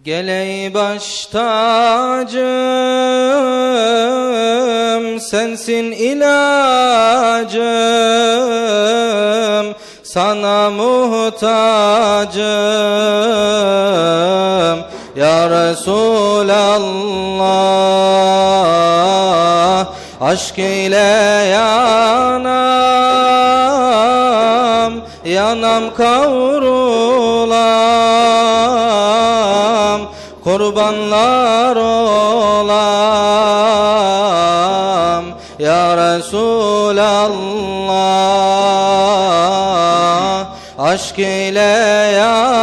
Geley baş tacım sensin ilacım sana muhtacım. Ya Resulallah aşk ile yanam yanam kavrulam kurbanlar olam ya Resulallah. Aşk ile yanan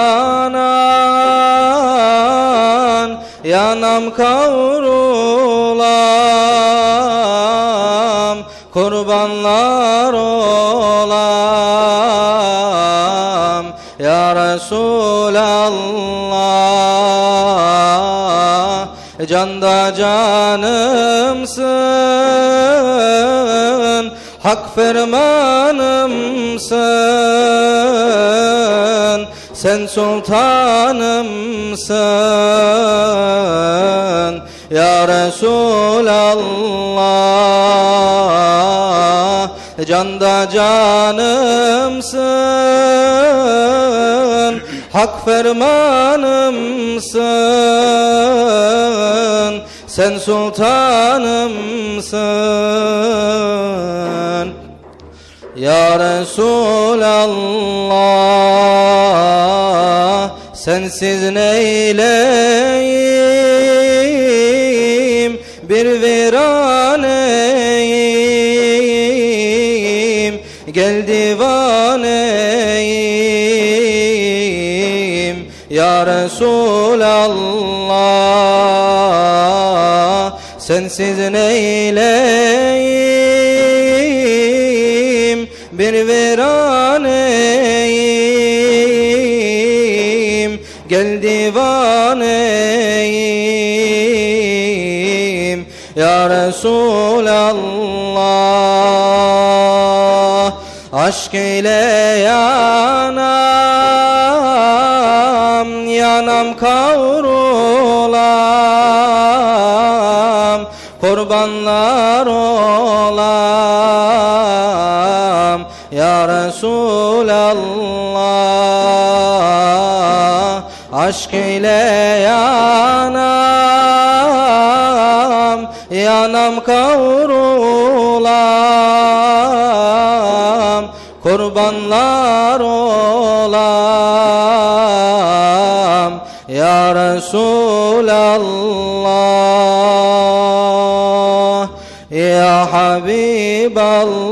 yanam kavrulam. Kurbanlar olam ya Resulallah canda canımsın hak fermanımsın sen sultanımsın ya Resulallah canda canımsın hak fermanımsın sen sultanımsın. Ya Resulallah sensiz neyleyim? Bir viraneyim. Gel divaneyim ya Resulallah sensiz neyleyim? Bir viraneyim gel divaneyim? Ya Resulallah aşk ile yanam yanam kavrulam kurbanlar olam ya Resulallah. Aşk ile yanam yanam kavrulam kurbanlar olam ya Resulallah ya Habiballah